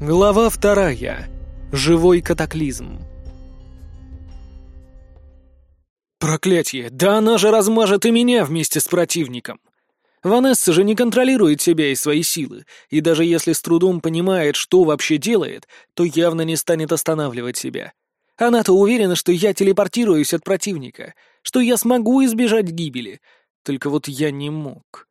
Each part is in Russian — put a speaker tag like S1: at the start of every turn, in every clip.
S1: Глава вторая. Живой катаклизм. Проклятье! Да она же размажет и меня вместе с противником! Ванесса же не контролирует себя и свои силы, и даже если с трудом понимает, что вообще делает, то явно не станет останавливать себя. Она-то уверена, что я телепортируюсь от противника, что я смогу избежать гибели. Только вот я не мог.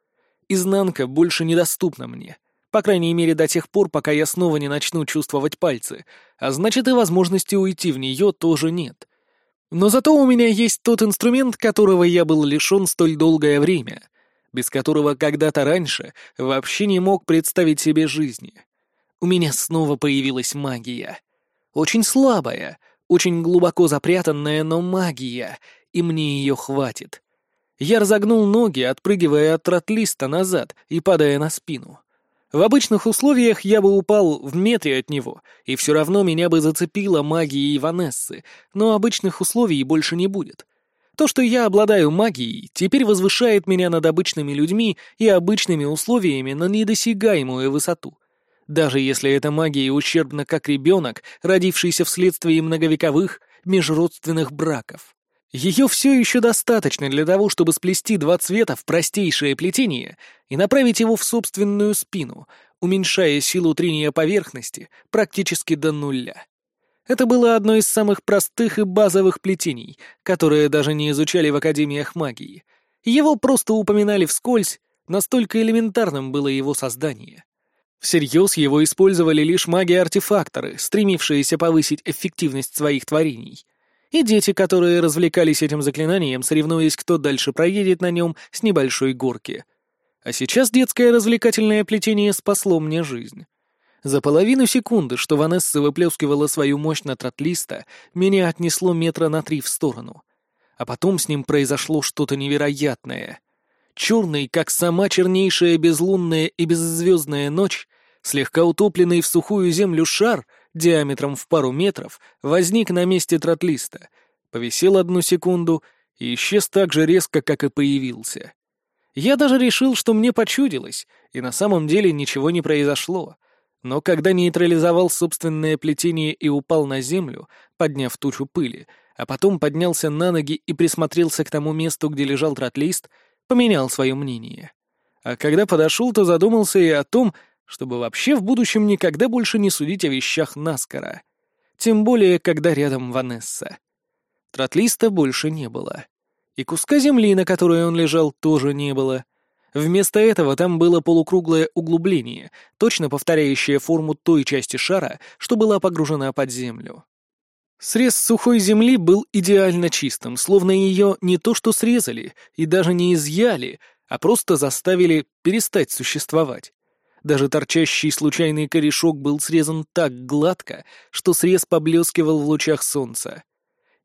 S1: Изнанка больше недоступна мне. По крайней мере, до тех пор, пока я снова не начну чувствовать пальцы, а значит и возможности уйти в нее тоже нет. Но зато у меня есть тот инструмент, которого я был лишен столь долгое время, без которого когда-то раньше вообще не мог представить себе жизни. У меня снова появилась магия. Очень слабая, очень глубоко запрятанная, но магия, и мне ее хватит. Я разогнул ноги, отпрыгивая от тротлиста назад и падая на спину. В обычных условиях я бы упал в метре от него, и все равно меня бы зацепила магией Ванессы, но обычных условий больше не будет. То, что я обладаю магией, теперь возвышает меня над обычными людьми и обычными условиями на недосягаемую высоту. Даже если эта магия ущербна как ребенок, родившийся вследствие многовековых межродственных браков. Ее все еще достаточно для того, чтобы сплести два цвета в простейшее плетение и направить его в собственную спину, уменьшая силу трения поверхности практически до нуля. Это было одно из самых простых и базовых плетений, которые даже не изучали в академиях магии. Его просто упоминали вскользь, настолько элементарным было его создание. Всерьез его использовали лишь маги-артефакторы, стремившиеся повысить эффективность своих творений — и дети, которые развлекались этим заклинанием, соревнуясь, кто дальше проедет на нем с небольшой горки. А сейчас детское развлекательное плетение спасло мне жизнь. За половину секунды, что Ванесса выплескивала свою мощь на тротлиста, меня отнесло метра на три в сторону. А потом с ним произошло что-то невероятное. Черный, как сама чернейшая безлунная и беззвездная ночь, слегка утопленный в сухую землю шар — диаметром в пару метров, возник на месте тротлиста, повисел одну секунду и исчез так же резко, как и появился. Я даже решил, что мне почудилось, и на самом деле ничего не произошло. Но когда нейтрализовал собственное плетение и упал на землю, подняв тучу пыли, а потом поднялся на ноги и присмотрелся к тому месту, где лежал тротлист, поменял свое мнение. А когда подошел, то задумался и о том, чтобы вообще в будущем никогда больше не судить о вещах наскоро. Тем более, когда рядом Ванесса. Тротлиста больше не было. И куска земли, на которой он лежал, тоже не было. Вместо этого там было полукруглое углубление, точно повторяющее форму той части шара, что была погружена под землю. Срез сухой земли был идеально чистым, словно ее не то что срезали и даже не изъяли, а просто заставили перестать существовать. Даже торчащий случайный корешок был срезан так гладко, что срез поблескивал в лучах солнца.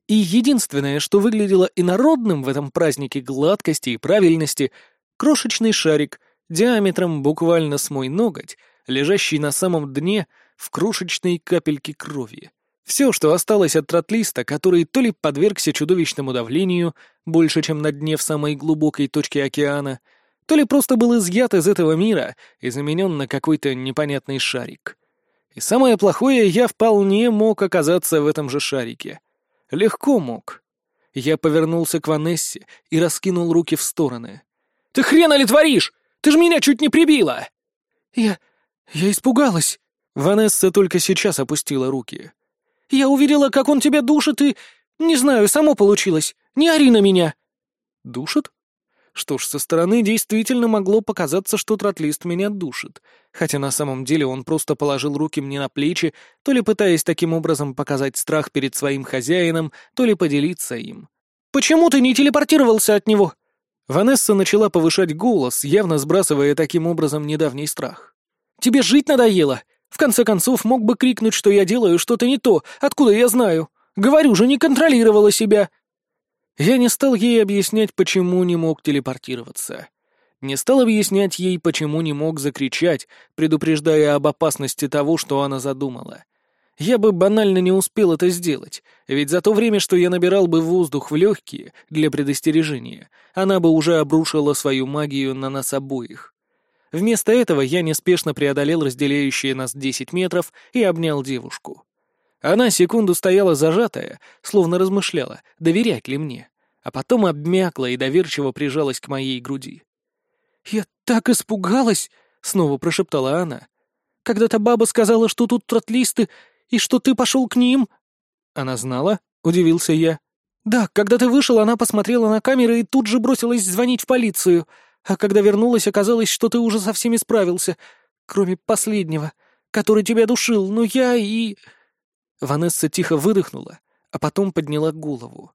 S1: И единственное, что выглядело инородным в этом празднике гладкости и правильности, крошечный шарик диаметром буквально с мой ноготь, лежащий на самом дне в крошечной капельке крови. Все, что осталось от тротлиста, который то ли подвергся чудовищному давлению, больше, чем на дне в самой глубокой точке океана, то ли просто был изъят из этого мира и заменен на какой-то непонятный шарик. И самое плохое, я вполне мог оказаться в этом же шарике. Легко мог. Я повернулся к Ванессе и раскинул руки в стороны. «Ты хрена ли творишь? Ты ж меня чуть не прибила!» «Я... я испугалась!» Ванесса только сейчас опустила руки. «Я увидела, как он тебя душит, и... Не знаю, само получилось. Не ори на меня!» «Душит?» Что ж, со стороны действительно могло показаться, что тротлист меня душит, хотя на самом деле он просто положил руки мне на плечи, то ли пытаясь таким образом показать страх перед своим хозяином, то ли поделиться им. «Почему ты не телепортировался от него?» Ванесса начала повышать голос, явно сбрасывая таким образом недавний страх. «Тебе жить надоело? В конце концов, мог бы крикнуть, что я делаю что-то не то, откуда я знаю. Говорю же, не контролировала себя!» Я не стал ей объяснять, почему не мог телепортироваться. Не стал объяснять ей, почему не мог закричать, предупреждая об опасности того, что она задумала. Я бы банально не успел это сделать, ведь за то время, что я набирал бы воздух в легкие для предостережения, она бы уже обрушила свою магию на нас обоих. Вместо этого я неспешно преодолел разделяющие нас десять метров и обнял девушку. Она секунду стояла зажатая, словно размышляла, доверять ли мне, а потом обмякла и доверчиво прижалась к моей груди. «Я так испугалась!» — снова прошептала она. «Когда-то баба сказала, что тут тротлисты, и что ты пошел к ним». «Она знала?» — удивился я. «Да, когда ты вышел, она посмотрела на камеры и тут же бросилась звонить в полицию. А когда вернулась, оказалось, что ты уже со всеми справился, кроме последнего, который тебя душил, но я и...» Ванесса тихо выдохнула, а потом подняла голову.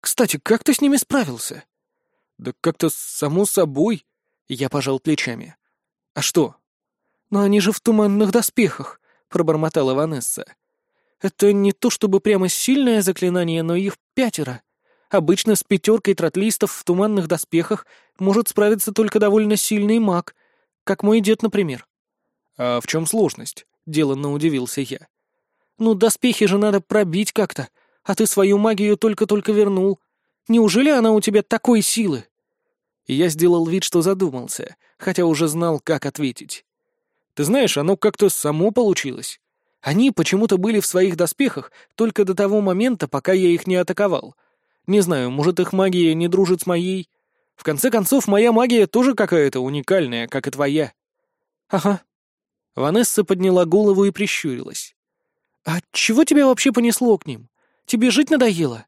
S1: «Кстати, как ты с ними справился?» «Да как-то само собой», — я пожал плечами. «А что?» «Но они же в туманных доспехах», — пробормотала Ванесса. «Это не то чтобы прямо сильное заклинание, но их пятеро. Обычно с пятеркой тротлистов в туманных доспехах может справиться только довольно сильный маг, как мой дед, например». «А в чем сложность?» — деланно удивился я. «Ну, доспехи же надо пробить как-то, а ты свою магию только-только вернул. Неужели она у тебя такой силы?» Я сделал вид, что задумался, хотя уже знал, как ответить. «Ты знаешь, оно как-то само получилось. Они почему-то были в своих доспехах только до того момента, пока я их не атаковал. Не знаю, может, их магия не дружит с моей. В конце концов, моя магия тоже какая-то уникальная, как и твоя. Ага. Ванесса подняла голову и прищурилась. А чего тебя вообще понесло к ним? Тебе жить надоело?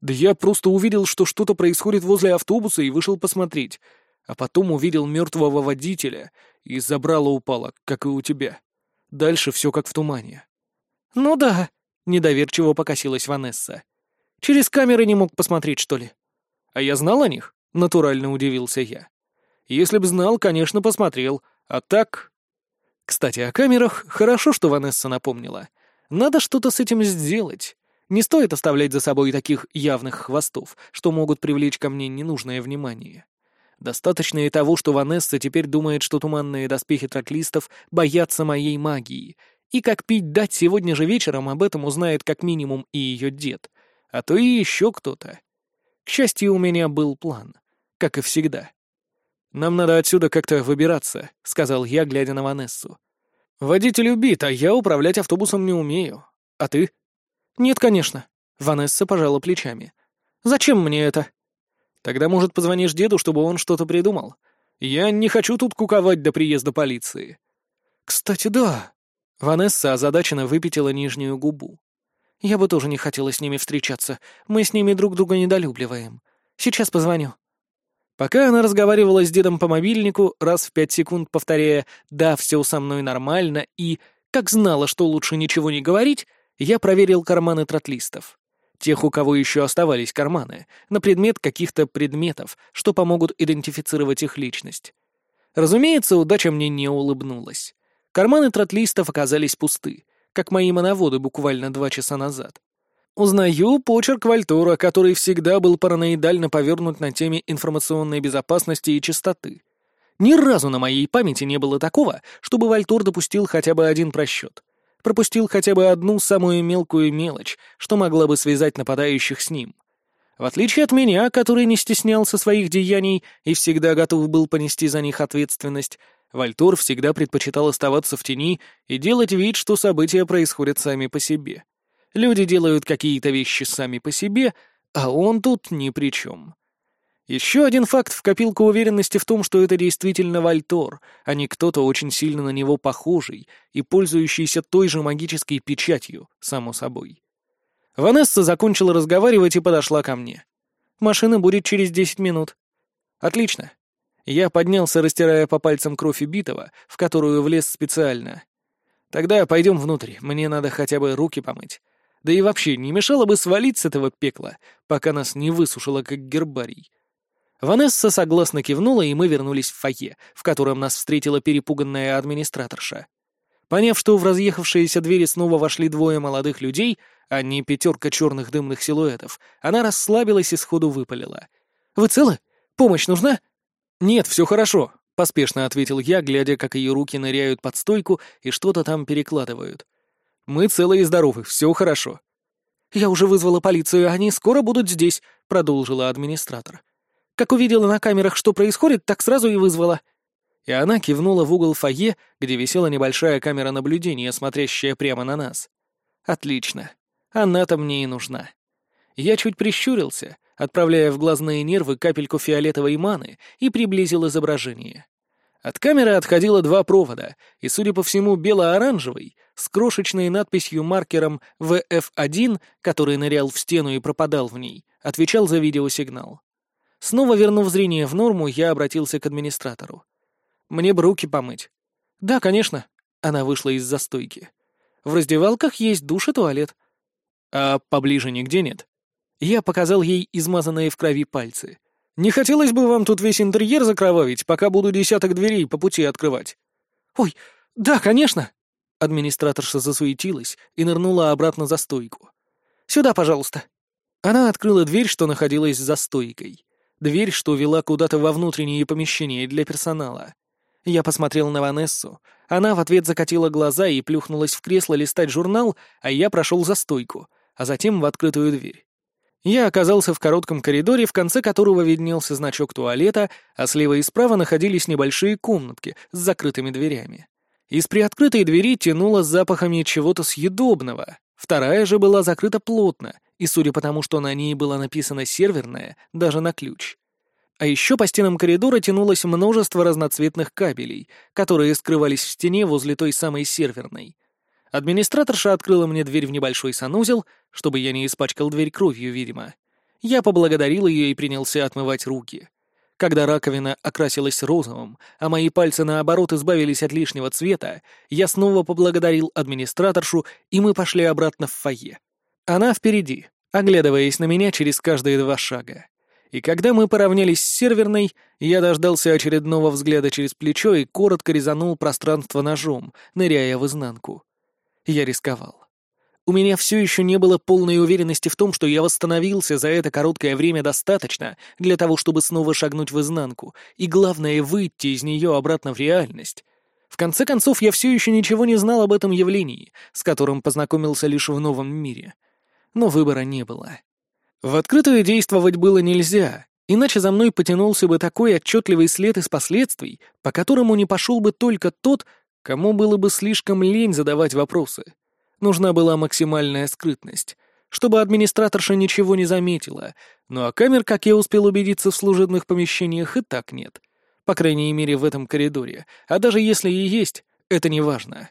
S1: Да я просто увидел, что что-то происходит возле автобуса и вышел посмотреть. А потом увидел мертвого водителя, и забрало упало, как и у тебя. Дальше все как в тумане. «Ну да», — недоверчиво покосилась Ванесса. Через камеры не мог посмотреть, что ли? А я знал о них? Натурально удивился я. Если б знал, конечно, посмотрел. А так... Кстати, о камерах хорошо, что Ванесса напомнила. Надо что-то с этим сделать. Не стоит оставлять за собой таких явных хвостов, что могут привлечь ко мне ненужное внимание. Достаточно и того, что Ванесса теперь думает, что туманные доспехи тротлистов боятся моей магии, и как пить дать сегодня же вечером об этом узнает как минимум и ее дед а то и еще кто-то. К счастью, у меня был план, как и всегда. «Нам надо отсюда как-то выбираться», — сказал я, глядя на Ванессу. «Водитель убит, а я управлять автобусом не умею. А ты?» «Нет, конечно», — Ванесса пожала плечами. «Зачем мне это?» «Тогда, может, позвонишь деду, чтобы он что-то придумал. Я не хочу тут куковать до приезда полиции». «Кстати, да». Ванесса озадаченно выпятила нижнюю губу. Я бы тоже не хотела с ними встречаться. Мы с ними друг друга недолюбливаем. Сейчас позвоню». Пока она разговаривала с дедом по мобильнику, раз в пять секунд повторяя «да, все со мной нормально» и «как знала, что лучше ничего не говорить», я проверил карманы тротлистов. Тех, у кого еще оставались карманы, на предмет каких-то предметов, что помогут идентифицировать их личность. Разумеется, удача мне не улыбнулась. Карманы тротлистов оказались пусты, как мои моноводы буквально два часа назад. Узнаю почерк Вальтура, который всегда был параноидально повернут на теме информационной безопасности и чистоты. Ни разу на моей памяти не было такого, чтобы Вальтур допустил хотя бы один просчет. Пропустил хотя бы одну самую мелкую мелочь, что могла бы связать нападающих с ним. В отличие от меня, который не стеснялся своих деяний и всегда готов был понести за них ответственность, Вальтор всегда предпочитал оставаться в тени и делать вид, что события происходят сами по себе. Люди делают какие-то вещи сами по себе, а он тут ни при чем. Еще один факт в копилку уверенности в том, что это действительно Вальтор, а не кто-то очень сильно на него похожий и пользующийся той же магической печатью, само собой. Ванесса закончила разговаривать и подошла ко мне. «Машина будет через десять минут». «Отлично. Я поднялся, растирая по пальцам кровь убитого, в которую влез специально. «Тогда пойдем внутрь, мне надо хотя бы руки помыть. Да и вообще, не мешало бы свалить с этого пекла, пока нас не высушило, как гербарий». Ванесса согласно кивнула, и мы вернулись в фойе, в котором нас встретила перепуганная администраторша. Поняв, что в разъехавшиеся двери снова вошли двое молодых людей, а не пятерка черных дымных силуэтов, она расслабилась и сходу выпалила. «Вы целы? Помощь нужна?» «Нет, все хорошо», — поспешно ответил я, глядя, как ее руки ныряют под стойку и что-то там перекладывают. «Мы целы и здоровы, все хорошо». «Я уже вызвала полицию, они скоро будут здесь», — продолжила администратор. «Как увидела на камерах, что происходит, так сразу и вызвала». И она кивнула в угол фойе, где висела небольшая камера наблюдения, смотрящая прямо на нас. Отлично. Она-то мне и нужна. Я чуть прищурился, отправляя в глазные нервы капельку фиолетовой маны и приблизил изображение. От камеры отходило два провода, и, судя по всему, бело-оранжевый, с крошечной надписью маркером VF1, который нырял в стену и пропадал в ней, отвечал за видеосигнал. Снова вернув зрение в норму, я обратился к администратору. «Мне бы руки помыть». «Да, конечно». Она вышла из застойки. «В раздевалках есть душ и туалет». «А поближе нигде нет?» Я показал ей измазанные в крови пальцы. Не хотелось бы вам тут весь интерьер закровавить, пока буду десяток дверей по пути открывать». «Ой, да, конечно!» Администраторша засуетилась и нырнула обратно за стойку. «Сюда, пожалуйста». Она открыла дверь, что находилась за стойкой. Дверь, что вела куда-то во внутренние помещения для персонала. Я посмотрел на Ванессу. Она в ответ закатила глаза и плюхнулась в кресло листать журнал, а я прошел за стойку, а затем в открытую дверь. Я оказался в коротком коридоре, в конце которого виднелся значок туалета, а слева и справа находились небольшие комнатки с закрытыми дверями. Из приоткрытой двери тянуло запахами чего-то съедобного. Вторая же была закрыта плотно, и судя по тому, что на ней было написано «серверная», даже на ключ. А еще по стенам коридора тянулось множество разноцветных кабелей, которые скрывались в стене возле той самой серверной. Администраторша открыла мне дверь в небольшой санузел, чтобы я не испачкал дверь кровью, видимо. Я поблагодарил ее и принялся отмывать руки. Когда раковина окрасилась розовым, а мои пальцы, наоборот, избавились от лишнего цвета, я снова поблагодарил администраторшу, и мы пошли обратно в фойе. Она впереди, оглядываясь на меня через каждые два шага. И когда мы поравнялись с серверной, я дождался очередного взгляда через плечо и коротко резанул пространство ножом, ныряя в изнанку. Я рисковал. У меня все еще не было полной уверенности в том, что я восстановился за это короткое время достаточно для того, чтобы снова шагнуть в изнанку, и главное — выйти из нее обратно в реальность. В конце концов, я все еще ничего не знал об этом явлении, с которым познакомился лишь в новом мире. Но выбора не было. В открытую действовать было нельзя, иначе за мной потянулся бы такой отчетливый след из последствий, по которому не пошел бы только тот, Кому было бы слишком лень задавать вопросы? Нужна была максимальная скрытность, чтобы администраторша ничего не заметила, ну а камер, как я успел убедиться, в служебных помещениях и так нет. По крайней мере, в этом коридоре. А даже если и есть, это не важно.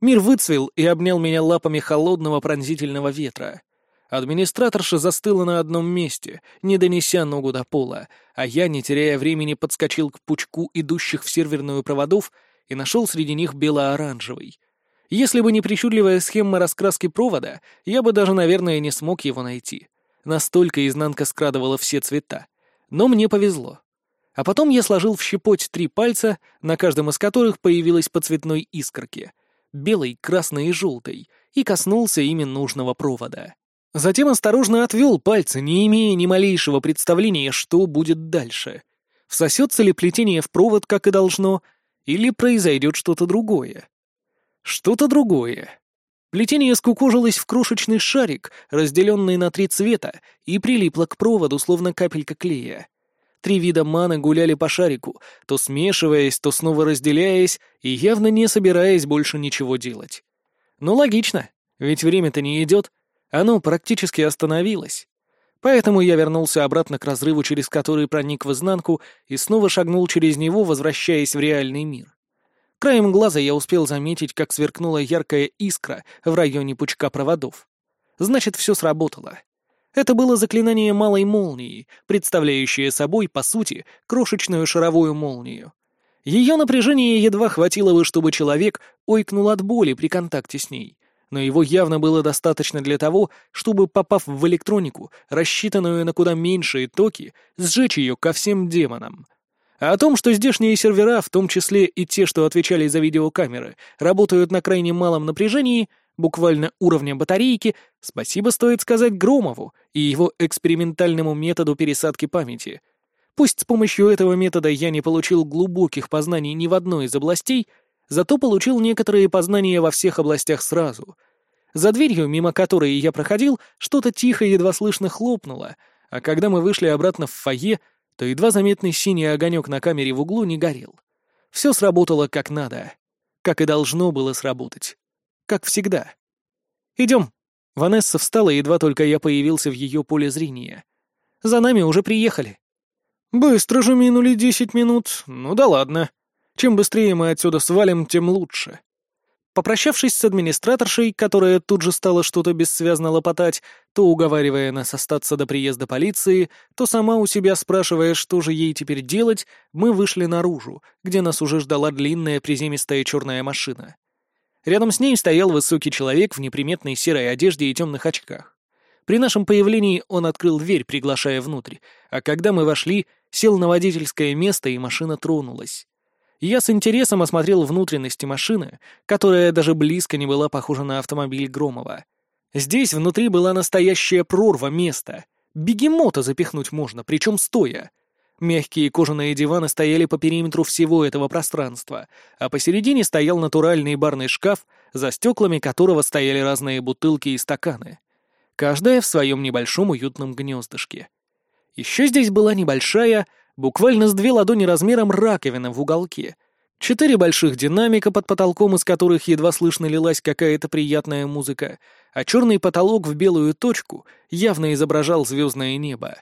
S1: Мир выцвел и обнял меня лапами холодного пронзительного ветра. Администраторша застыла на одном месте, не донеся ногу до пола, а я, не теряя времени, подскочил к пучку идущих в серверную проводов и нашел среди них бело-оранжевый. Если бы не причудливая схема раскраски провода, я бы даже, наверное, не смог его найти. Настолько изнанка скрадывала все цвета. Но мне повезло. А потом я сложил в щепоть три пальца, на каждом из которых появилась по цветной искорке — белой, красной и желтой, и коснулся ими нужного провода. Затем осторожно отвел пальцы, не имея ни малейшего представления, что будет дальше. Всосется ли плетение в провод, как и должно, или произойдет что-то другое? Что-то другое. Плетение скукожилось в крошечный шарик, разделенный на три цвета, и прилипло к проводу, словно капелька клея. Три вида маны гуляли по шарику, то смешиваясь, то снова разделяясь, и явно не собираясь больше ничего делать. Ну, логично, ведь время-то не идет. Оно практически остановилось. Поэтому я вернулся обратно к разрыву, через который проник в изнанку, и снова шагнул через него, возвращаясь в реальный мир. Краем глаза я успел заметить, как сверкнула яркая искра в районе пучка проводов. Значит, все сработало. Это было заклинание малой молнии, представляющее собой, по сути, крошечную шаровую молнию. Ее напряжение едва хватило бы, чтобы человек ойкнул от боли при контакте с ней, но его явно было достаточно для того, чтобы, попав в электронику, рассчитанную на куда меньшие токи, сжечь ее ко всем демонам. А о том, что здешние сервера, в том числе и те, что отвечали за видеокамеры, работают на крайне малом напряжении, буквально уровня батарейки, спасибо стоит сказать Громову и его экспериментальному методу пересадки памяти. Пусть с помощью этого метода я не получил глубоких познаний ни в одной из областей, зато получил некоторые познания во всех областях сразу. За дверью, мимо которой я проходил, что-то тихо и едва слышно хлопнуло, а когда мы вышли обратно в фойе, то едва заметный синий огонек на камере в углу не горел. Все сработало как надо. Как и должно было сработать. Как всегда. «Идем». Ванесса встала, едва только я появился в ее поле зрения. «За нами уже приехали». «Быстро же минули десять минут. Ну да ладно. Чем быстрее мы отсюда свалим, тем лучше». Попрощавшись с администраторшей, которая тут же стала что-то бессвязно лопотать, то уговаривая нас остаться до приезда полиции, то сама у себя спрашивая, что же ей теперь делать, мы вышли наружу, где нас уже ждала длинная приземистая черная машина. Рядом с ней стоял высокий человек в неприметной серой одежде и темных очках. При нашем появлении он открыл дверь, приглашая внутрь, а когда мы вошли, сел на водительское место, и машина тронулась. Я с интересом осмотрел внутренности машины, которая даже близко не была похожа на автомобиль Громова. Здесь внутри была настоящая прорва места. Бегемота запихнуть можно, причем стоя. Мягкие кожаные диваны стояли по периметру всего этого пространства, а посередине стоял натуральный барный шкаф, за стеклами которого стояли разные бутылки и стаканы. Каждая в своем небольшом уютном гнездышке. Еще здесь была небольшая, Буквально с две ладони размером раковина в уголке. Четыре больших динамика, под потолком из которых едва слышно лилась какая-то приятная музыка, а черный потолок в белую точку явно изображал звездное небо.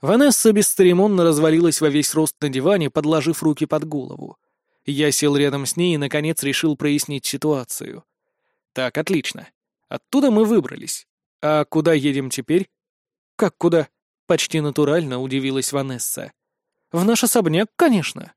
S1: Ванесса бесцеремонно развалилась во весь рост на диване, подложив руки под голову. Я сел рядом с ней и, наконец, решил прояснить ситуацию. Так, отлично. Оттуда мы выбрались. А куда едем теперь? Как куда? Почти натурально удивилась Ванесса. В наш особняк, конечно.